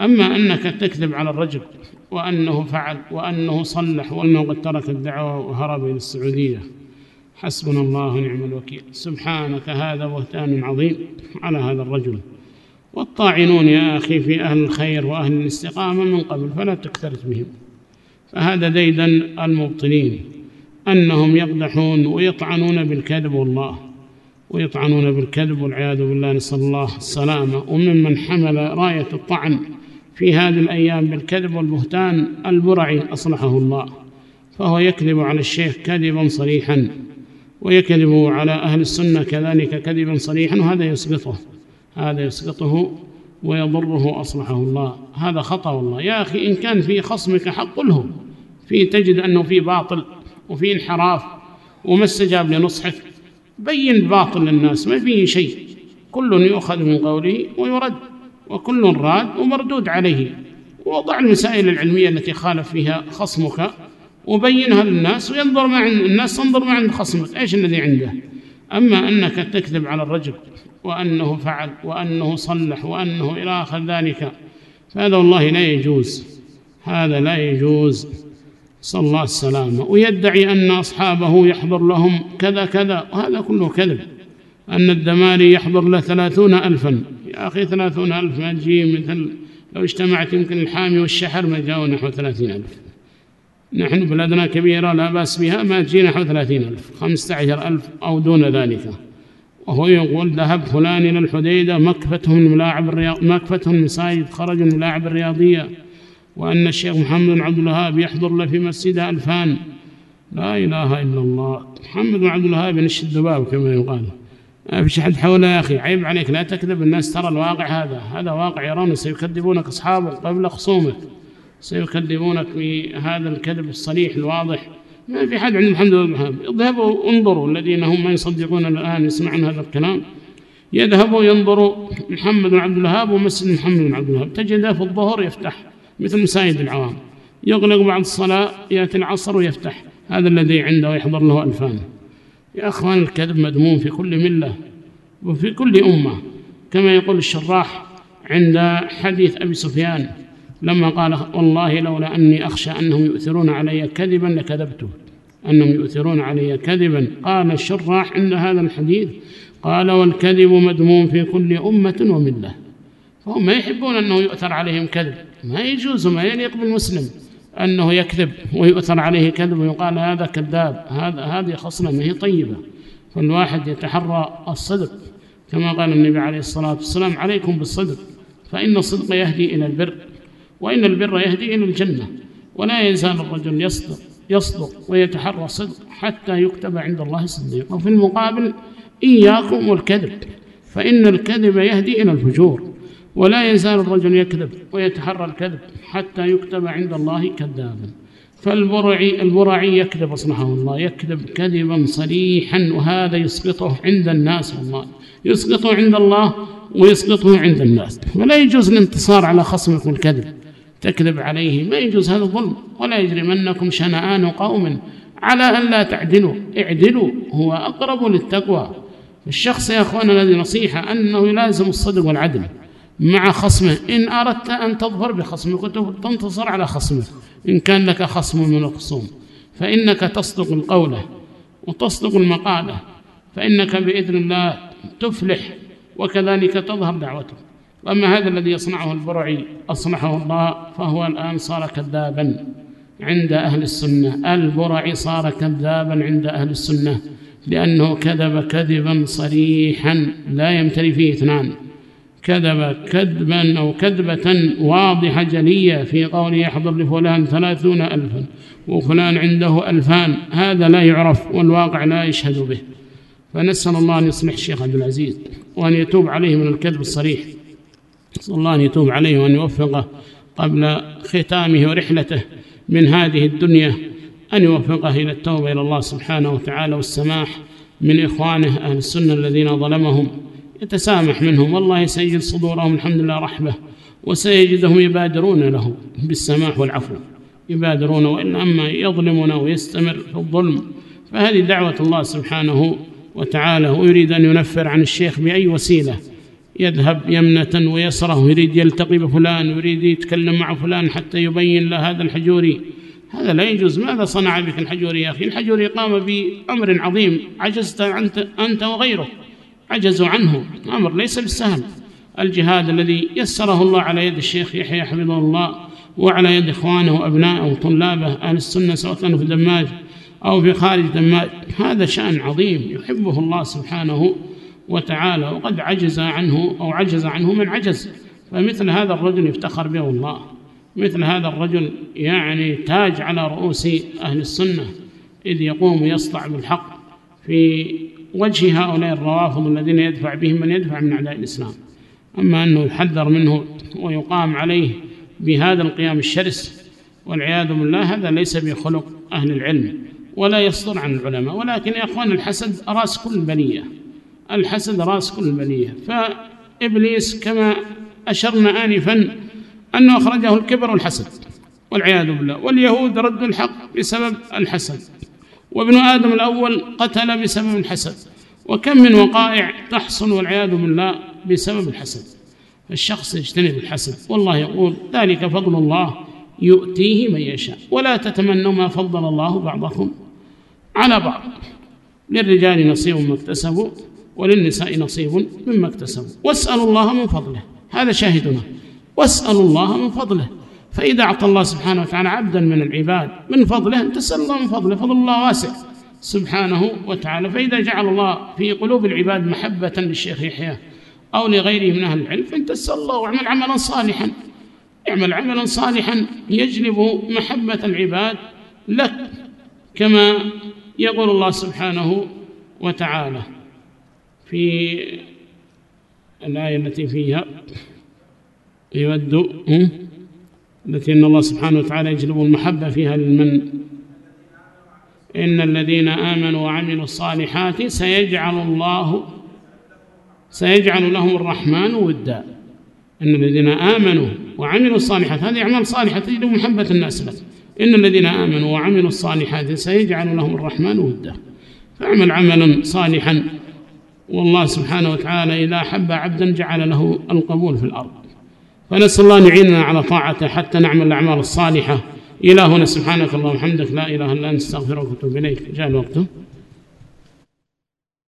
أما أنك تكذب على الرجل وأنه فعل وأنه صلح وأنه قد ترك الدعوة وهرب إلى السعودية. حسبنا الله ونعم الوكيل. سبحانك هذا بهتان عظيم على هذا الرجل. والطاعنون يا أخي في أهل الخير وأهل الاستقامة من قبل فلا تكثرت بهم. فهذا ديدا المبطلين. أنهم يقدحون ويطعنون بالكذب والله. ويطعنون بالكذب والعياذ بالله. نسأل الله السلامة. وممن حمل راية الطعن في هذه الأيام بالكذب والبهتان البرعي أصلحه الله فهو يكذب على الشيخ كذبا صريحا ويكذب على أهل السنة كذلك كذبا صريحا وهذا يسقطه هذا يسقطه ويضره أصلحه الله. هذا خطأ والله. يا أخي إن كان في خصمك حق له في تجد أنه في باطل وفي انحراف وما استجاب لنصحك بين باطل للناس ما فيه شيء. كل يؤخذ من قوله ويرد. وكل راد ومردود عليه. وضع المسائل العلمية التي خالف فيها خصمك وبينها للناس وينظر مع الناس تنظر مع خصمك إيش الذي عنده؟ أما أنك تكذب على الرجل وأنه فعل وأنه صلح وأنه إلى آخر ذلك فهذا والله لا يجوز. هذا لا يجوز. صلى الله السلامة ويدعي أن أصحابه يحضر لهم كذا كذا وهذا كله كذب. أن الدماري يحضر له ثلاثون ألفاً. يا أخي ثلاثون ألف ما تجي مثل لو اجتمعت يمكن الحامي والشحر ما جاءوا نحو ثلاثين ألف. نحن بلدنا كبيرة لا بأس بها ما تجي نحو ثلاثين ألف. خمسة عشر ألف أو دون ذلك. وهو يقول ذهب فلان إلى الحديدة مكفتهم الملاعب الرياض مكفتهم المساجد خرجوا الملاعب الرياضية. وأن الشيخ محمد بن عبد الوهاب يحضر له في مسجده ألفان. لا إله إلا الله. محمد بن عبد الوهاب ينشد الذباب كما يقال. فيش حد حوله يا أخي عيب عليك لا تكذب الناس ترى الواقع هذا. هذا واقع يرونه سيكذبونك أصحابك قبل خصومك. سيكذبونك بهذا الكذب الصريح الواضح. ما في حد عنده الحمد لله اذهبوا انظروا الذين هم ما يصدقون الآن يسمعون هذا الكلام. يذهبوا ينظروا محمد بن عبد الوهاب ومسجد محمد بن عبد الوهاب. تجده في الظهر يفتح مثل مسايد العوام. يغلق بعد الصلاة يأتي العصر ويفتح. هذا الذي عنده يحضر له ألفانه يا أخوان الكذب مذموم في كل ملة وفي كل أمة. كما يقول الشراح عند حديث أبي سفيان لما قال والله لولا أني أخشى أنهم يؤثرون علي كذبا لكذبته. أنهم يؤثرون علي كذبا. قال الشراح عند هذا الحديث قال والكذب مذموم في كل أمة وملة. فهم ما يحبون أنه يؤثر عليهم كذب. ما يجوز ما يليق بالمسلم. أنه يكذب ويؤثر عليه كذب ويقال هذا كذاب هذا هذه خصلة ما هي طيبة. فالواحد يتحرى الصدق. كما قال النبي عليه الصلاة والسلام عليكم بالصدق. فإن الصدق يهدي إلى البر وإن البر يهدي إلى الجنة. ولا يزال الرجل يصدق يصدق ويتحرى الصدق حتى يكتب عند الله صديق وفي المقابل إياكم والكذب. فإن الكذب يهدي إلى الفجور. ولا يزال الرجل يكذب ويتحرى الكذب حتى يكتب عند الله كذابا. فالبرعي البرعي يكذب أصلحه الله يكذب كذبا صريحا وهذا يسقطه عند الناس والله. يسقطه عند الله ويسقطه عند الناس. ولا يجوز الانتصار على خصمك بالكذب تكذب عليه ما يجوز هذا الظلم. ولا يجرمنكم شنآن قوم على أن لا تعدلوا. اعدلوا هو أقرب للتقوى. الشخص يا أخوانا الذي نصيحة أنه يلازم الصدق والعدل. مع خصمه. إن أردت أن تظهر بخصمك تنتصر على خصمه. إن كان لك خصم من الخصوم فإنك تصدق القولة وتصدق المقالة فإنك بإذن الله تفلح وكذلك تظهر دعوته. وأما هذا الذي يصنعه البرعي أصلحه الله فهو الآن صار كذابا عند أهل السنة. البرعي صار كذابا عند أهل السنة لأنه كذب كذبا صريحا لا يمتلي فيه إثنان. كذب كذبا أو كذبة واضحة جلية في قوله يحضر لفلان ثلاثون ألفا وفلان عنده ألفان هذا لا يعرف والواقع لا يشهد به. فنسأل الله أن يصلح الشيخ عبد العزيز وأن يتوب عليه من الكذب الصريح. نسأل الله أن يتوب عليه وأن يوفقه قبل ختامه ورحلته من هذه الدنيا أن يوفقه إلى التوبة إلى الله سبحانه وتعالى والسماح من إخوانه أهل السنة الذين ظلمهم. يتسامح منهم. والله سيجد صدورهم الحمد لله رحبة وسيجدهم يبادرون له بالسماح والعفو. يبادرون وإن أما يظلمنا ويستمر في الظلم. فهذه دعوة الله سبحانه وتعالى. ويريد أن ينفر عن الشيخ بأي وسيلة. يذهب يمنة ويسره يريد يلتقي بفلان يريد يتكلم مع فلان حتى يبين له هذا الحجوري. هذا لا يجوز. ماذا صنع بك الحجوري يا أخي؟ الحجوري قام بأمر عظيم. عجزت أنت, أنت وغيره. عجزوا عنه. أمر ليس بالسهل. الجهاد الذي يسره الله على يد الشيخ يحيى حفظه الله وعلى يد إخوانه وأبنائه وطلابه أهل السنة سواء كانوا في دماج أو في خارج دماج هذا شأن عظيم يحبه الله سبحانه وتعالى وقد عجز عنه أو عجز عنه من عجز. فمثل هذا الرجل يفتخر به الله. مثل هذا الرجل يعني تاج على رؤوس أهل السنة إذ يقوم يصطع بالحق في وجه هؤلاء الروافض الذين يدفع بهم من يدفع من أعداء الإسلام. أما أنه يحذر منه ويقام عليه بهذا القيام الشرس والعياذ بالله هذا ليس بخلق أهل العلم ولا يصدر عن العلماء. ولكن يا أخوان الحسد رأس كل بنية الحسد رأس كل بنية فإبليس كما أشرنا آنفا أنه أخرجه الكبر والحسد والعياذ بالله. واليهود ردوا الحق بسبب الحسد. وابن آدم الأول قتل بسبب الحسد وكم من وقائع تحصل والعياذ بالله بسبب الحسد. الشخص يجتنب الحسد والله يقول ذلك فضل الله يؤتيه من يشاء. ولا تتمنوا ما فضل الله بعضكم على بعض. للرجال نصيب ما اكتسبوا وللنساء نصيب مما اكتسبوا. واسألوا الله من فضله هذا شاهدنا. واسألوا الله من فضله. فإذا أعطى الله سبحانه وتعالى عبدا من العباد من فضله تسأل الله من فضله فضل الله واسع سبحانه وتعالى. فإذا جعل الله في قلوب العباد محبة للشيخ يحيى أو لغيره من أهل العلم فإن تسأل الله واعمل عملا صالحا. اعمل عملا صالحا يجلب محبة العباد لك كما يقول الله سبحانه وتعالى في الآية التي فيها يود التي إن الله سبحانه وتعالى يجلب المحبة فيها للمن. إن الذين آمنوا وعملوا الصالحات سيجعل الله سيجعل لهم الرحمن ودا. إن الذين آمنوا وعملوا الصالحات هذه أعمال صالحة تجلب محبة الناس لك إن الذين آمنوا وعملوا الصالحات سيجعل لهم الرحمن ودا. فاعمل عملا صالحا. والله سبحانه وتعالى إذا حب عبدا جعل له القبول في الأرض. فنسال الله أن يعيننا على طاعته حتى نعمل الأعمال الصالحة. إلهنا سبحانك اللهم وبحمدك. لا إله إلا أنت استغفرك وأتوب إليك. جاء الوقت.